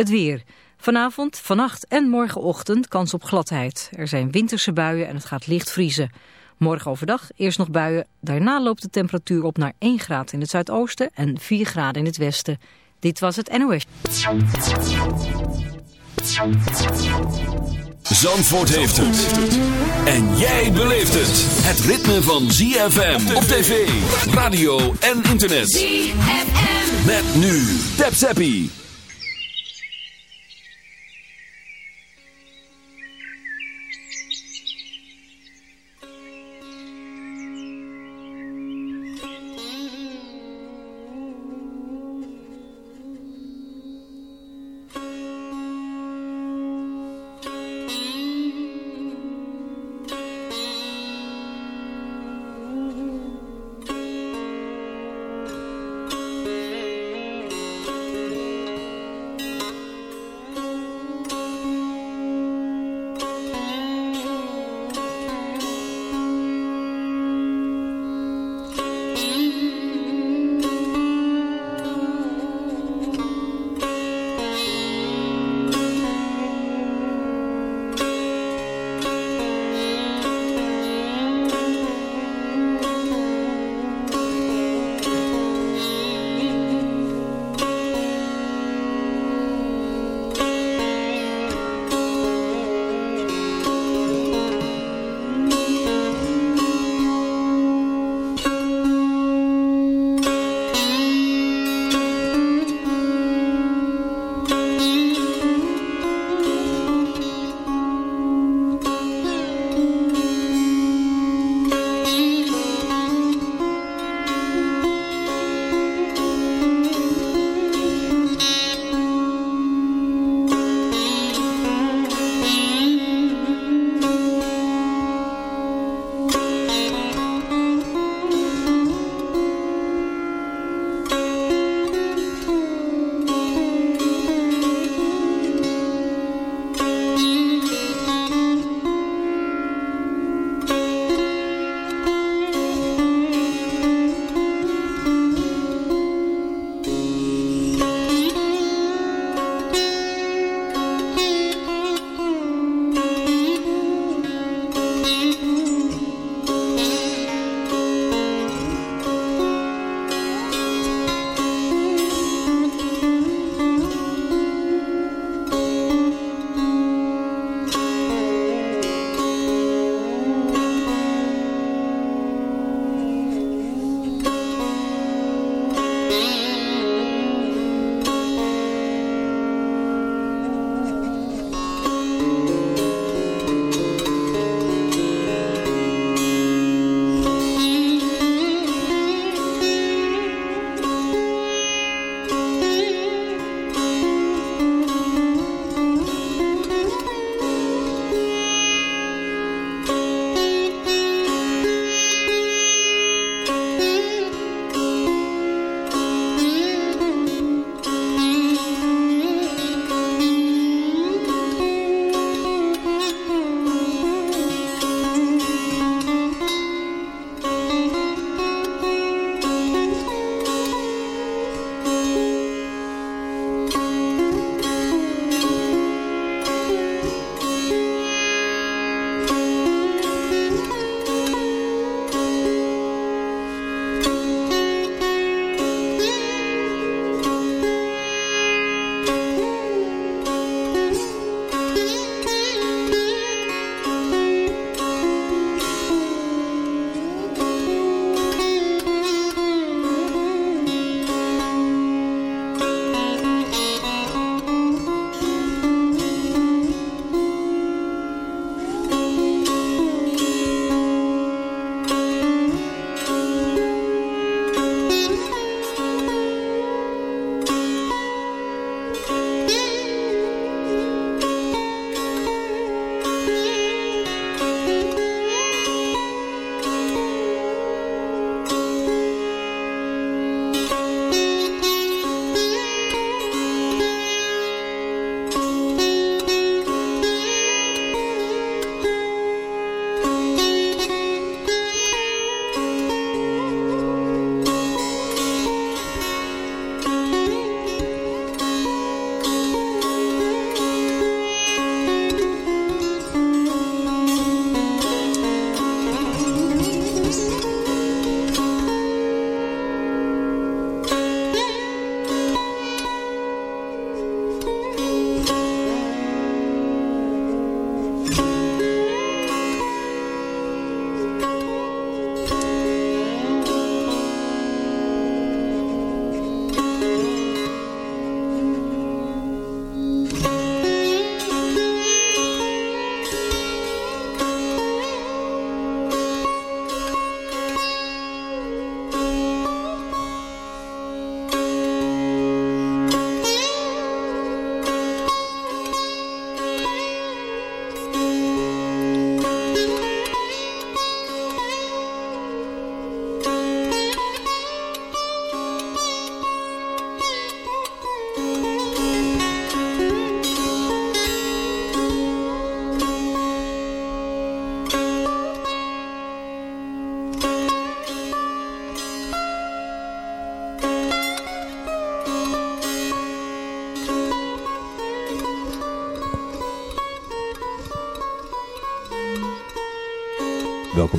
Het weer. Vanavond, vannacht en morgenochtend kans op gladheid. Er zijn winterse buien en het gaat licht vriezen. Morgen overdag eerst nog buien. Daarna loopt de temperatuur op naar 1 graad in het zuidoosten en 4 graden in het westen. Dit was het NOS. Zandvoort heeft het. En jij beleeft het. Het ritme van ZFM op tv, radio en internet. ZFM. Met nu. Tap Zappie.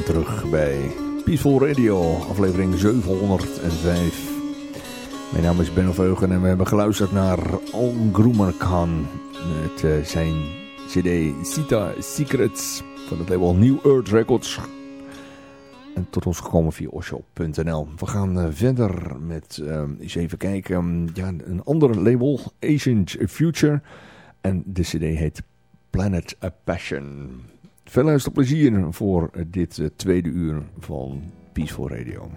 Terug bij Peaceful Radio, aflevering 705. Mijn naam is Ben Veugen en we hebben geluisterd naar Al Groomer Khan met uh, zijn cd Sita Secrets van het label New Earth Records. En tot ons gekomen via osho.nl. We gaan uh, verder met, uh, eens even kijken, um, ja, een ander label, Ancient Future. En de cd heet Planet A Passion. Veel luisterplezier voor dit uh, tweede uur van Peaceful Radio.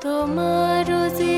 তোমার যে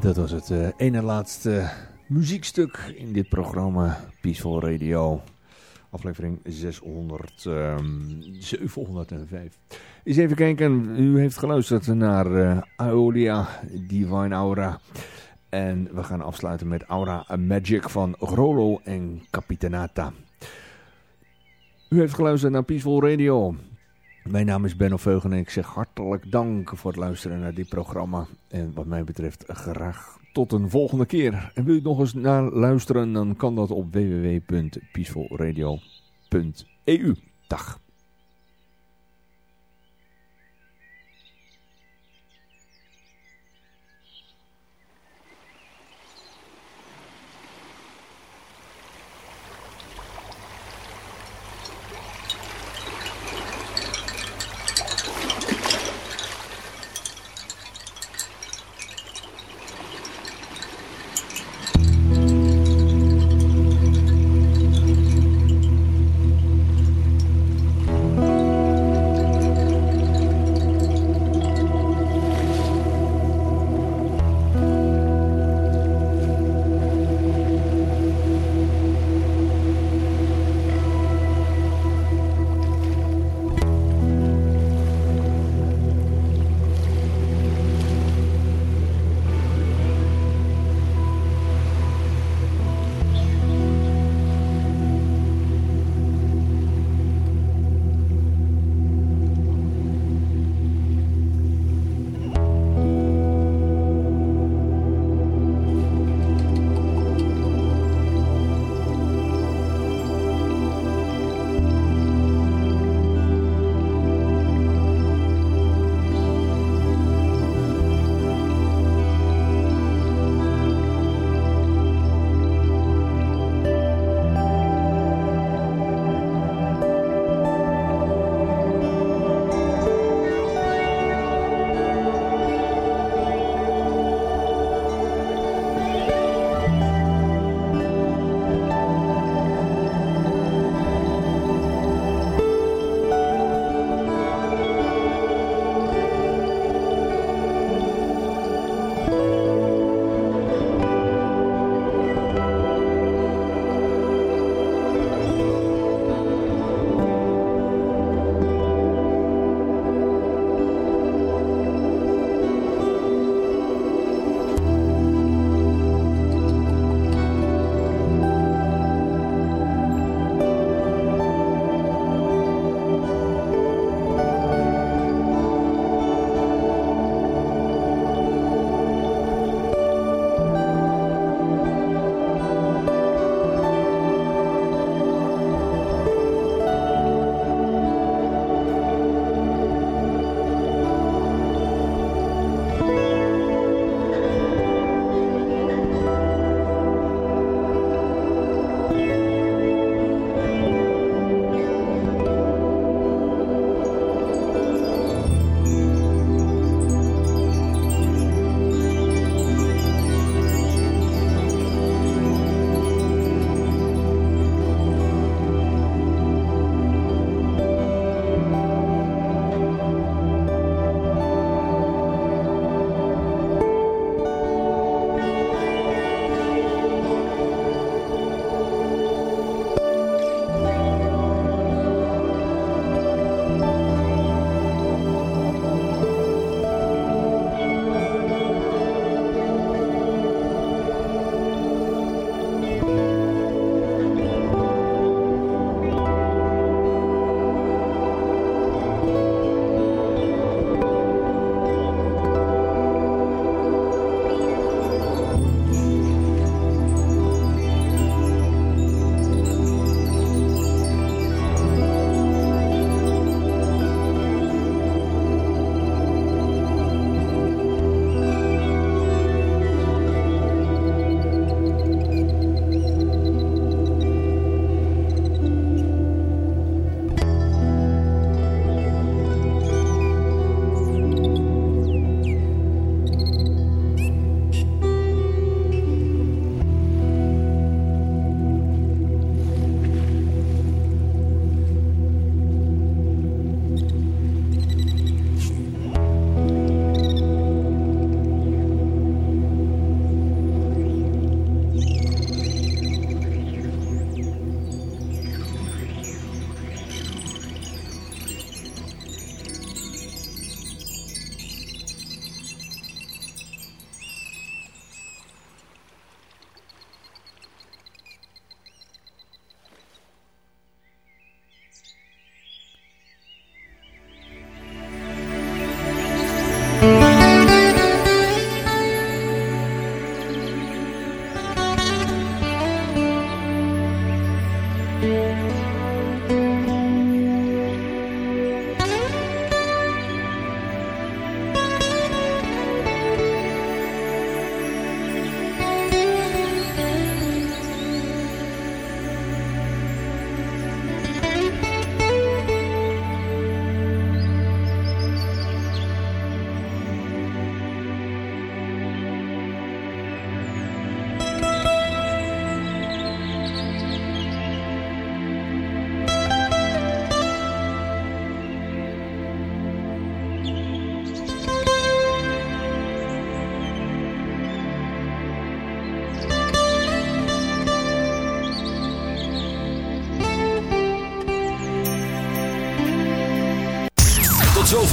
dat was het uh, ene laatste muziekstuk in dit programma Peaceful Radio. Aflevering 600, um, 705. Eens even kijken, u heeft geluisterd naar uh, Aeolia Divine Aura. En we gaan afsluiten met Aura Magic van Grolo en Capitanata. U heeft geluisterd naar Peaceful Radio. Mijn naam is Benno Veugen en ik zeg hartelijk dank voor het luisteren naar dit programma. En wat mij betreft graag tot een volgende keer. En wil je nog eens naar luisteren, dan kan dat op www.peacefulradio.eu. Dag.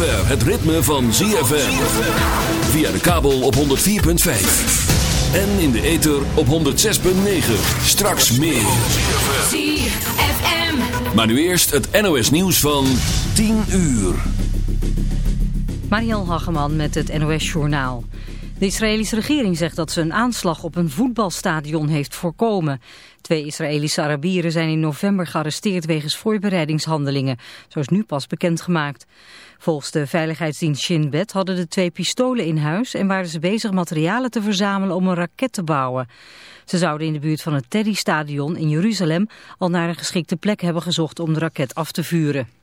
Zover het ritme van ZFM. Via de kabel op 104.5. En in de ether op 106.9. Straks meer. ZFM. Maar nu eerst het NOS nieuws van 10 uur. Mariel Hageman met het NOS Journaal. De Israëlische regering zegt dat ze een aanslag op een voetbalstadion heeft voorkomen. Twee Israëlische Arabieren zijn in november gearresteerd wegens voorbereidingshandelingen, zoals nu pas bekendgemaakt. Volgens de veiligheidsdienst Shin Bet hadden de twee pistolen in huis en waren ze bezig materialen te verzamelen om een raket te bouwen. Ze zouden in de buurt van het Teddy-stadion in Jeruzalem al naar een geschikte plek hebben gezocht om de raket af te vuren.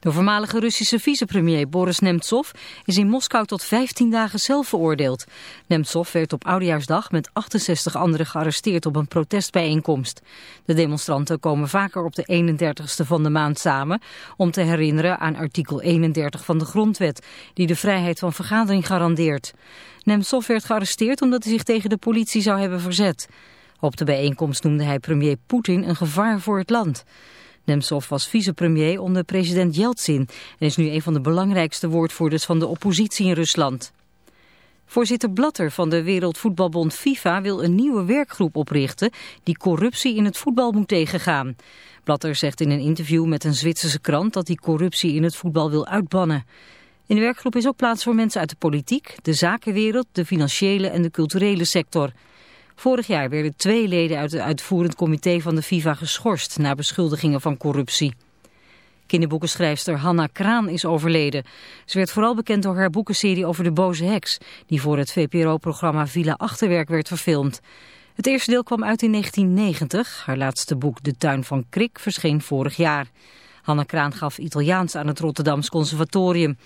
De voormalige Russische vicepremier Boris Nemtsov is in Moskou tot 15 dagen zelf veroordeeld. Nemtsov werd op Oudejaarsdag met 68 anderen gearresteerd op een protestbijeenkomst. De demonstranten komen vaker op de 31ste van de maand samen om te herinneren aan artikel 31 van de grondwet, die de vrijheid van vergadering garandeert. Nemtsov werd gearresteerd omdat hij zich tegen de politie zou hebben verzet. Op de bijeenkomst noemde hij premier Poetin een gevaar voor het land. Nemtsov was vicepremier onder president Yeltsin en is nu een van de belangrijkste woordvoerders van de oppositie in Rusland. Voorzitter Blatter van de Wereldvoetbalbond FIFA wil een nieuwe werkgroep oprichten die corruptie in het voetbal moet tegengaan. Blatter zegt in een interview met een Zwitserse krant dat hij corruptie in het voetbal wil uitbannen. In de werkgroep is ook plaats voor mensen uit de politiek, de zakenwereld, de financiële en de culturele sector. Vorig jaar werden twee leden uit het uitvoerend comité van de FIFA geschorst na beschuldigingen van corruptie. Kinderboekenschrijfster Hanna Kraan is overleden. Ze werd vooral bekend door haar boekenserie over de boze heks, die voor het VPRO-programma Villa Achterwerk werd verfilmd. Het eerste deel kwam uit in 1990. Haar laatste boek De Tuin van Krik verscheen vorig jaar. Hanna Kraan gaf Italiaans aan het Rotterdams Conservatorium.